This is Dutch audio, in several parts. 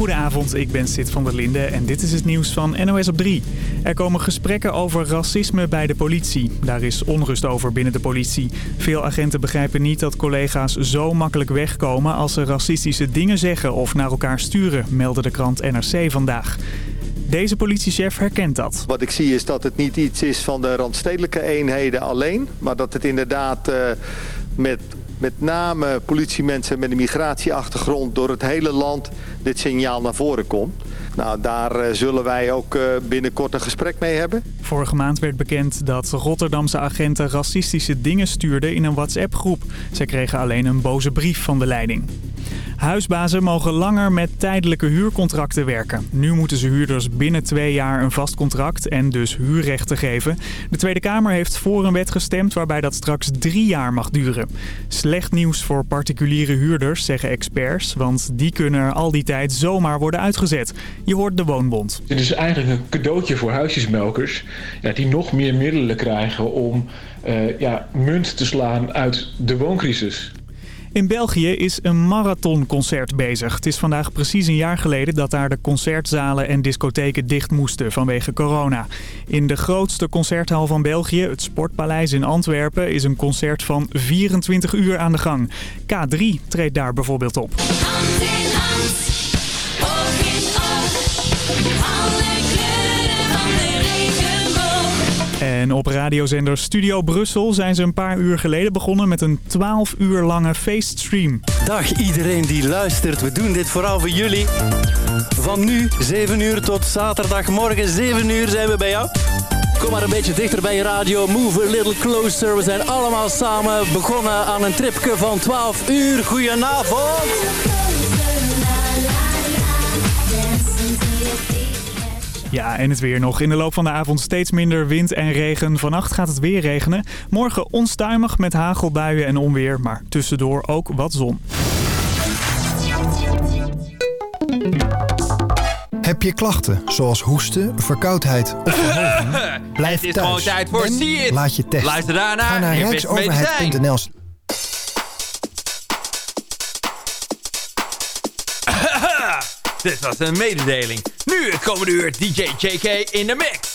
Goedenavond, ik ben Sid van der Linde en dit is het nieuws van NOS op 3. Er komen gesprekken over racisme bij de politie. Daar is onrust over binnen de politie. Veel agenten begrijpen niet dat collega's zo makkelijk wegkomen als ze racistische dingen zeggen of naar elkaar sturen, meldde de krant NRC vandaag. Deze politiechef herkent dat. Wat ik zie is dat het niet iets is van de randstedelijke eenheden alleen, maar dat het inderdaad uh, met met name politiemensen met een migratieachtergrond door het hele land dit signaal naar voren komt. Nou, daar uh, zullen wij ook uh, binnenkort een gesprek mee hebben. Vorige maand werd bekend dat Rotterdamse agenten racistische dingen stuurden in een WhatsApp-groep. Zij kregen alleen een boze brief van de leiding. Huisbazen mogen langer met tijdelijke huurcontracten werken. Nu moeten ze huurders binnen twee jaar een vast contract en dus huurrechten geven. De Tweede Kamer heeft voor een wet gestemd waarbij dat straks drie jaar mag duren. Slecht nieuws voor particuliere huurders, zeggen experts, want die kunnen al die tijd zomaar worden uitgezet. Je hoort de Woonbond. Dit is eigenlijk een cadeautje voor huisjesmelkers ja, die nog meer middelen krijgen om uh, ja, munt te slaan uit de wooncrisis. In België is een marathonconcert bezig. Het is vandaag precies een jaar geleden dat daar de concertzalen en discotheken dicht moesten vanwege corona. In de grootste concerthal van België, het Sportpaleis in Antwerpen, is een concert van 24 uur aan de gang. K3 treedt daar bijvoorbeeld op. Hand in hand, in en op radiozender Studio Brussel zijn ze een paar uur geleden begonnen met een 12 uur lange feeststream. Dag iedereen die luistert, we doen dit vooral voor jullie. Van nu 7 uur tot zaterdagmorgen 7 uur zijn we bij jou. Kom maar een beetje dichter bij radio. Move a little closer. We zijn allemaal samen begonnen aan een tripje van 12 uur. Goedenavond. Ja, en het weer nog. In de loop van de avond steeds minder wind en regen. Vannacht gaat het weer regenen. Morgen onstuimig met hagelbuien en onweer, maar tussendoor ook wat zon. Heb je klachten zoals hoesten, verkoudheid of verhoging? Blijf het is thuis. gewoon tijd voor en laat je testen. Luister daarna Ga naar rijksoverheid.nl Dit was een mededeling. Nu het komende uur DJ JK in de mix.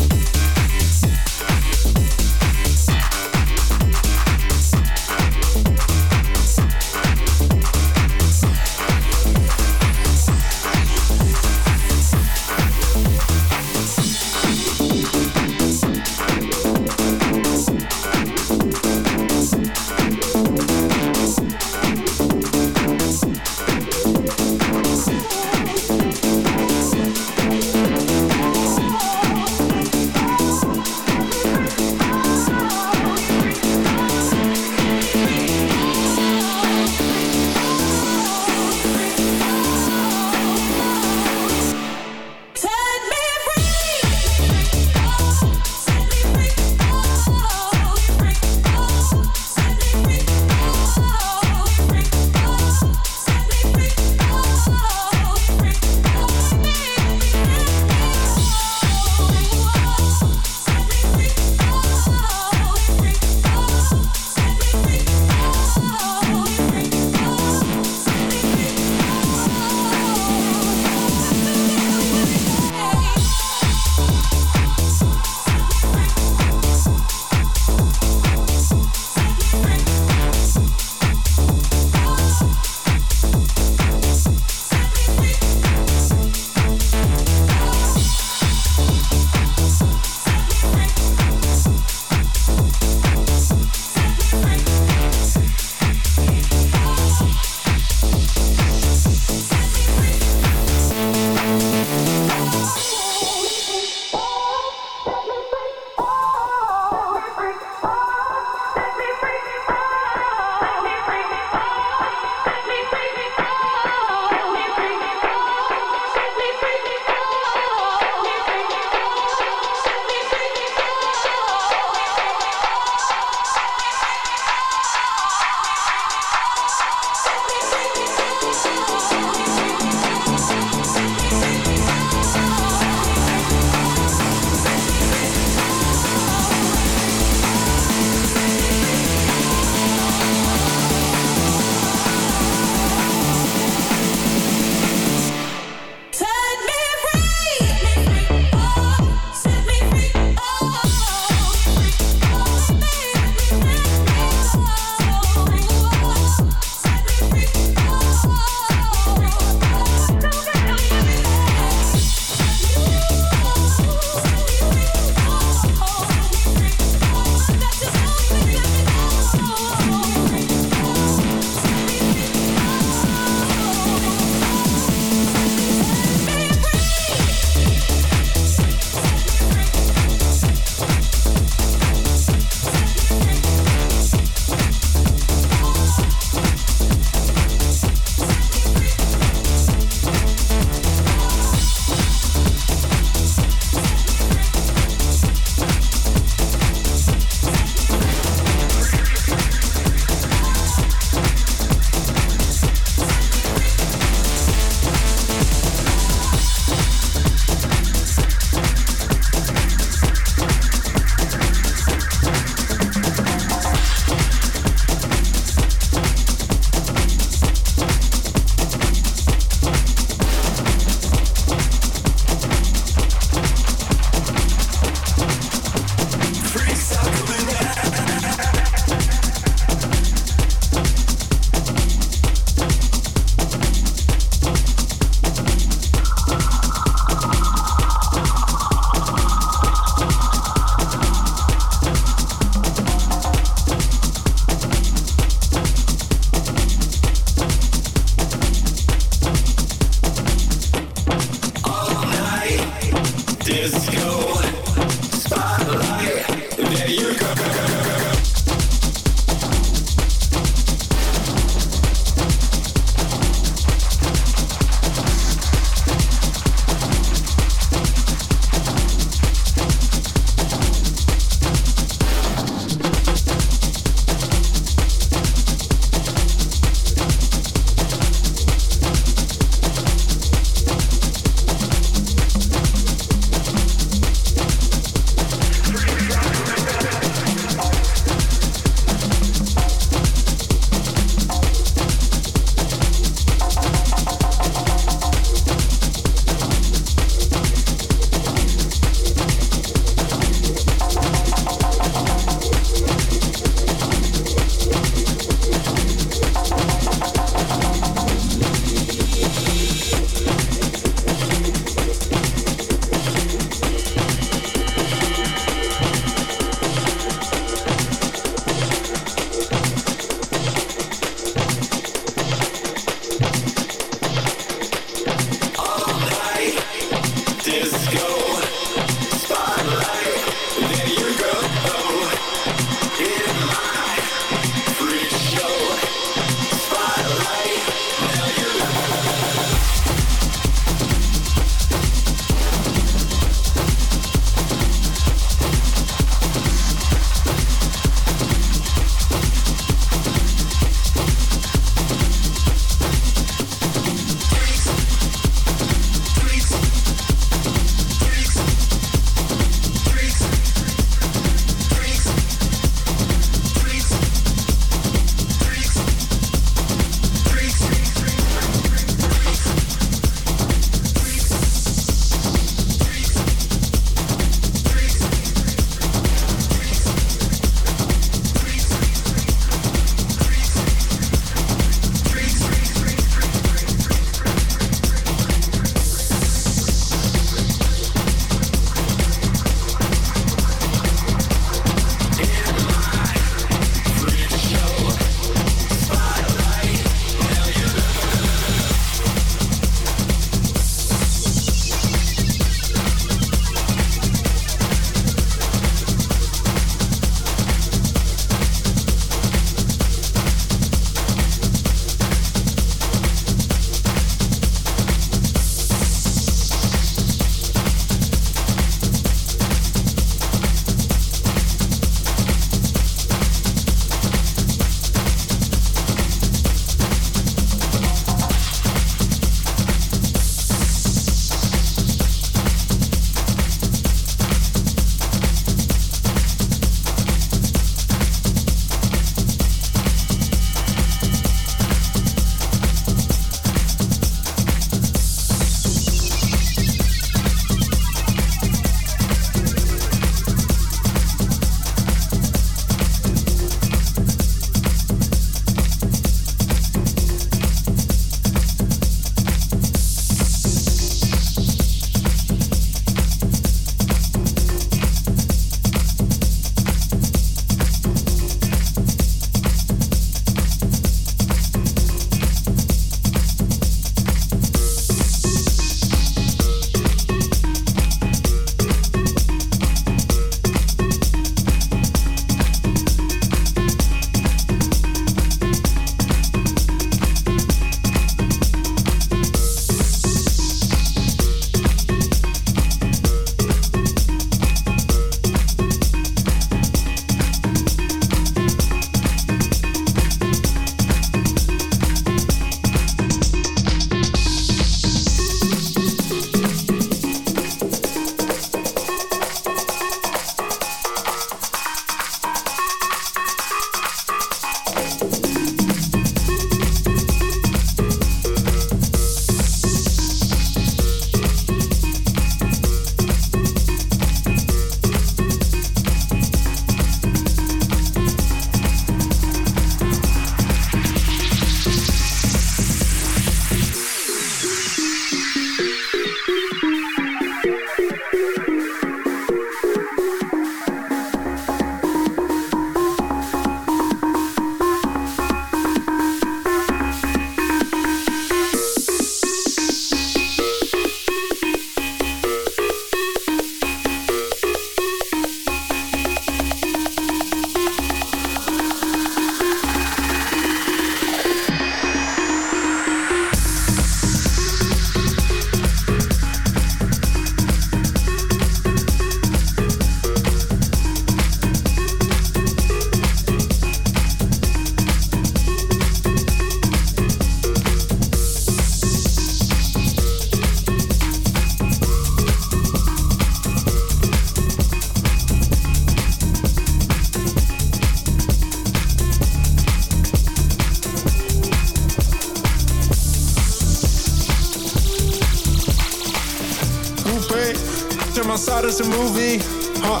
movie. Huh.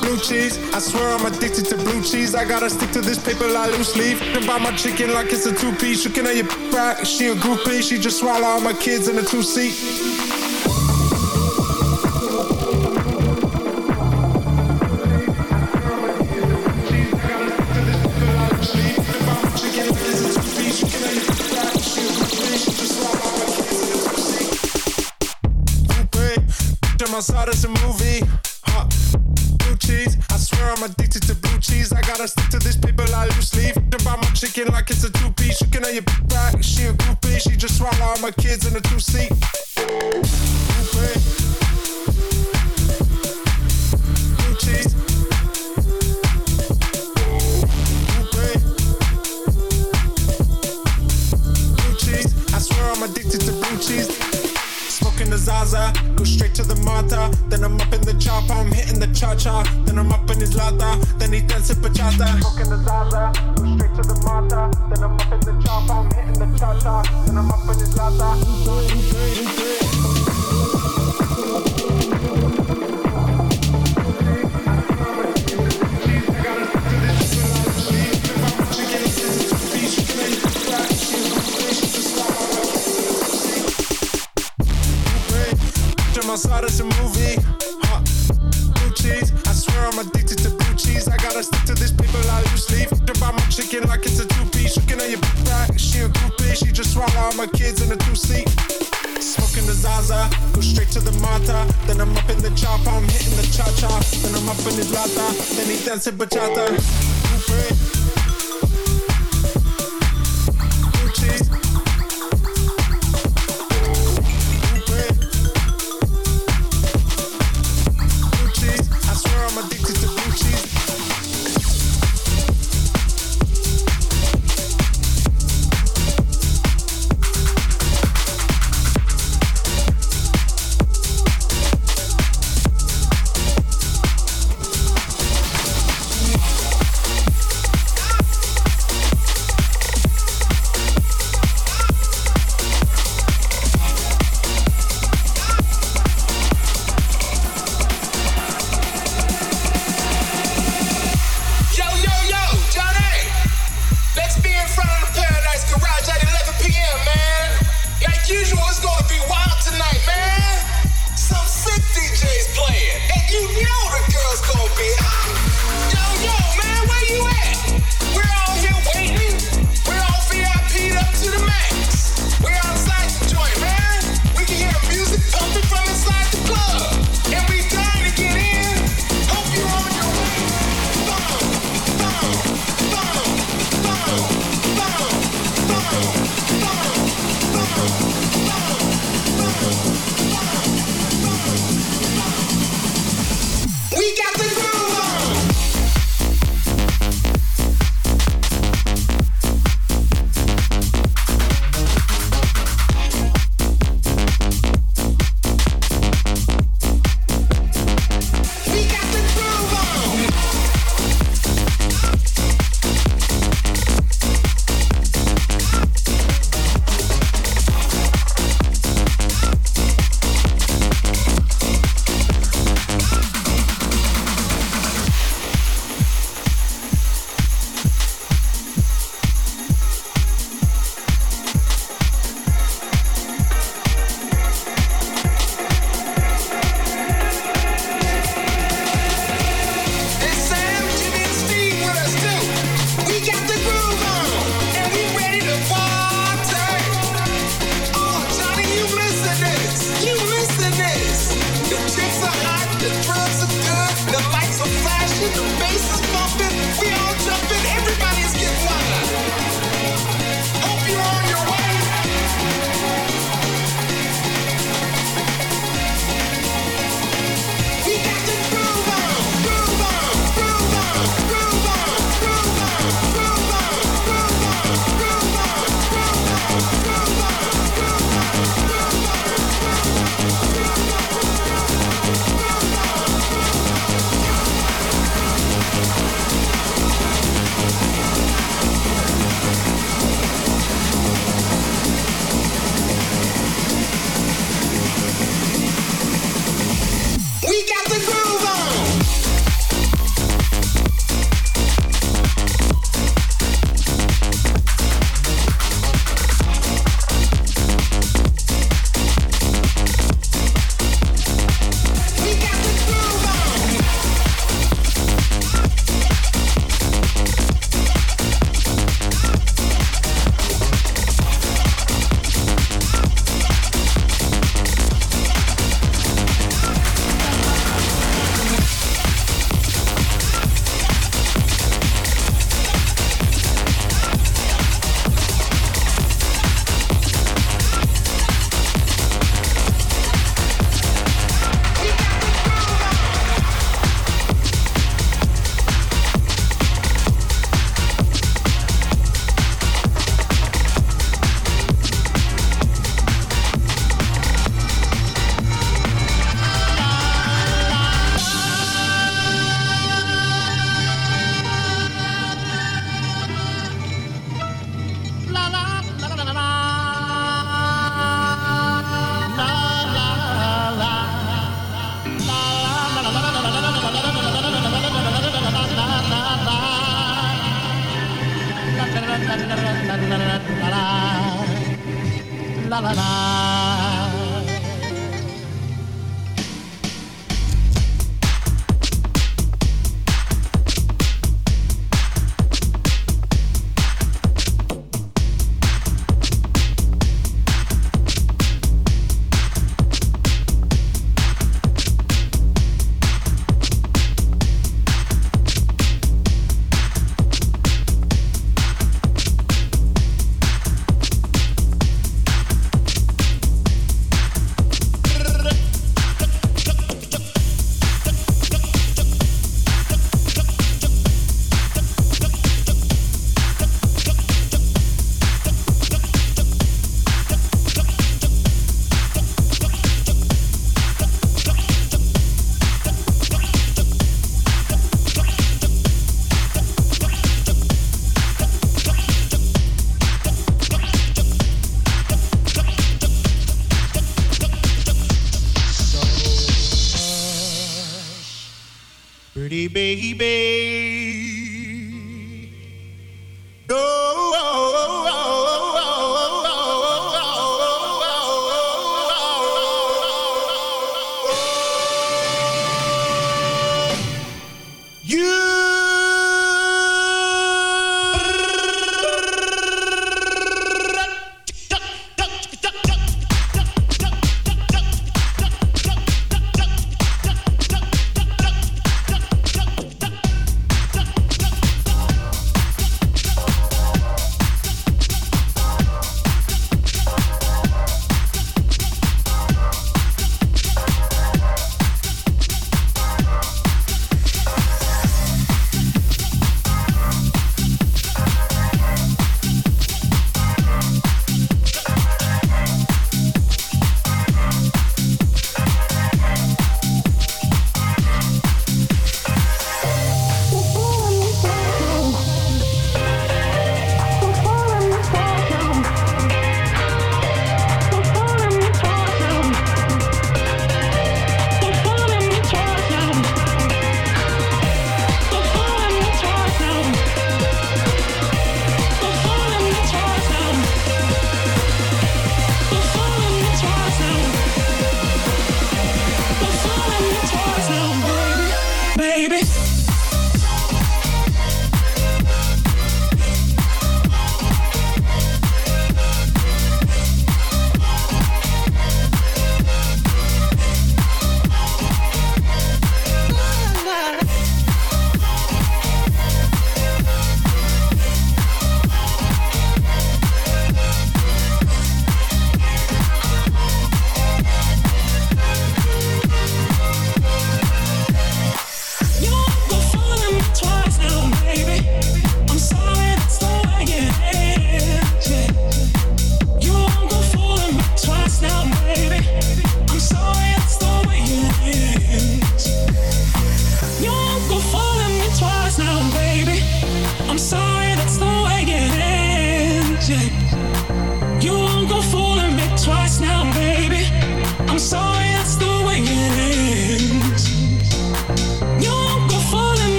Blue cheese, I swear I'm addicted to blue cheese. I gotta stick to this paper like loose leaf. And buy my chicken like it's a two piece. You can your back. She a groupie. She just swallow all my kids in a two seat. outside, it's a movie. my kids in a two seat.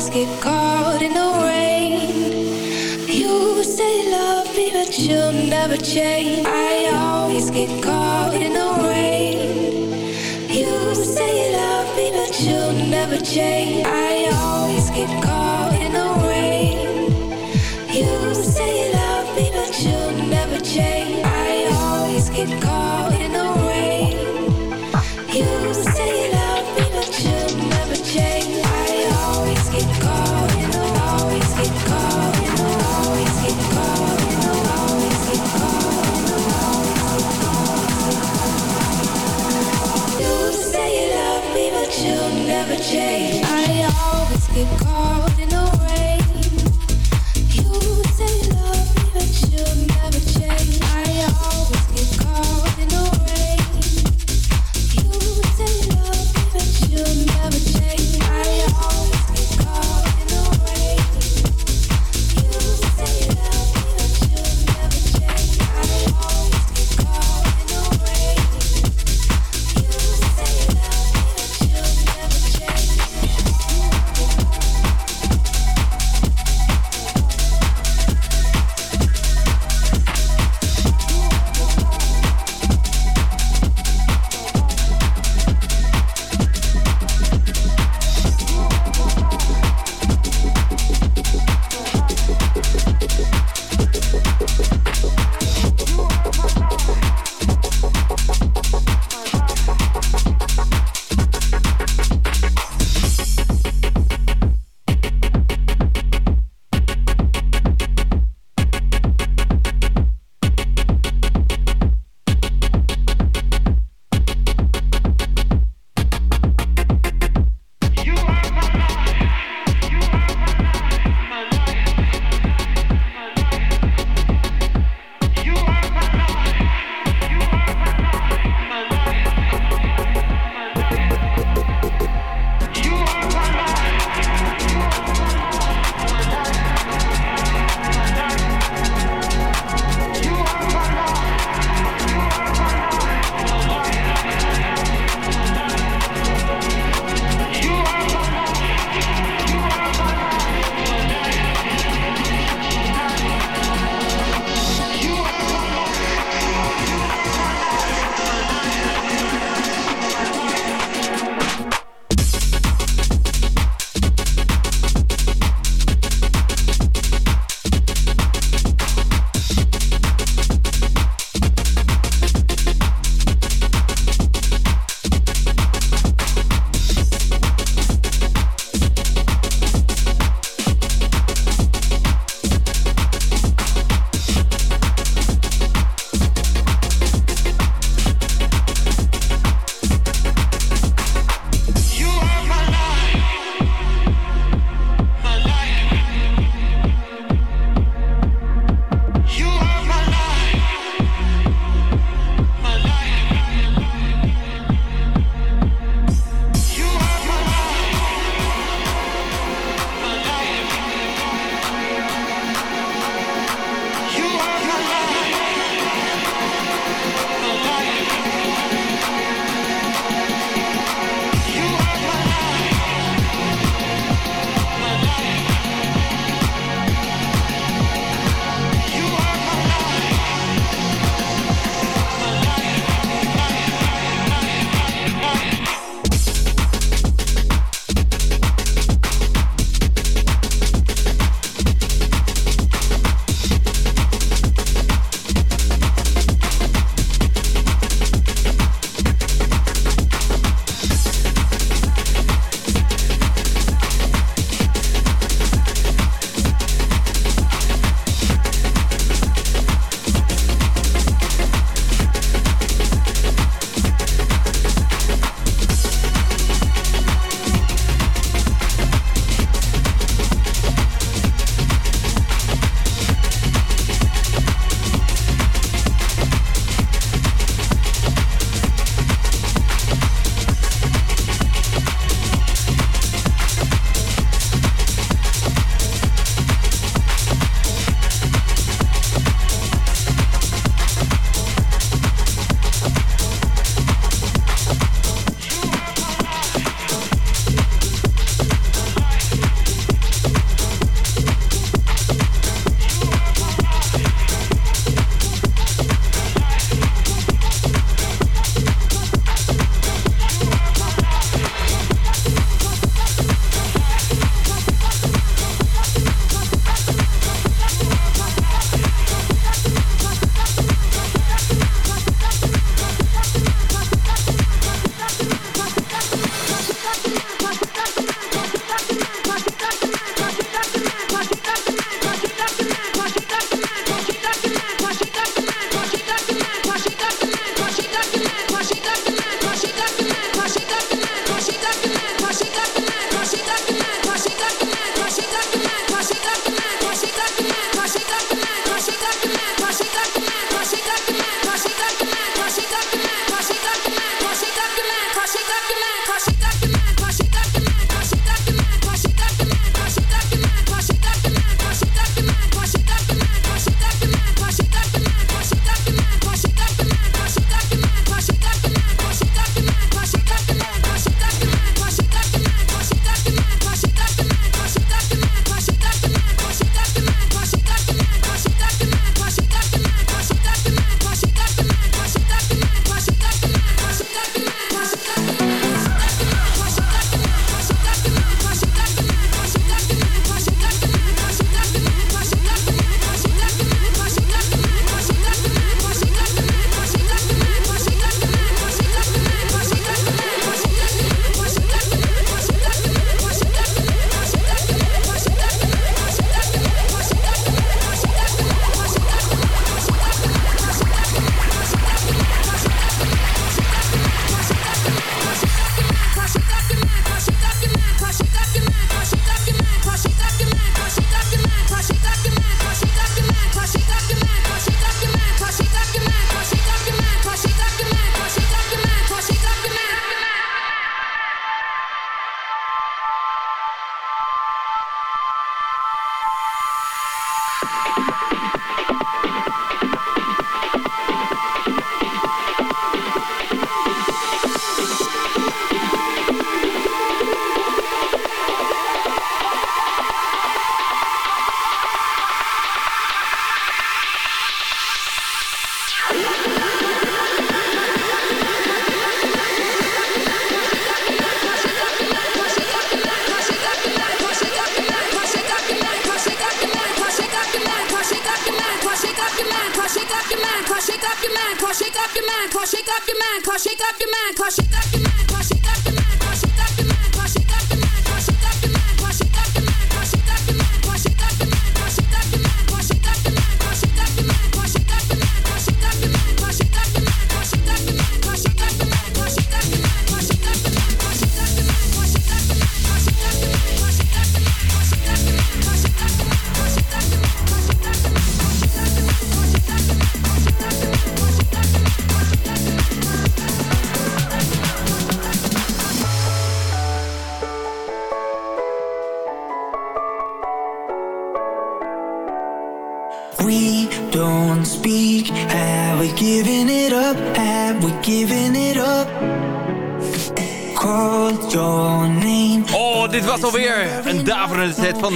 always get caught in the rain. You say love me but you'll never change. I always get caught in the rain. You say love me but you'll never change. I always get caught in the rain. You say love me but you'll never change. I always get caught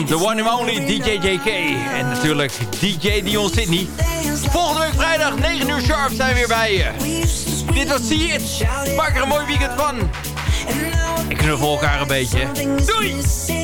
de one and only DJ JK. En natuurlijk DJ Dion Sydney. Volgende week vrijdag, 9 uur sharp, zijn we weer bij je. Dit was See It. Maak er een mooi weekend van. Ik knuffel elkaar een beetje. Doei!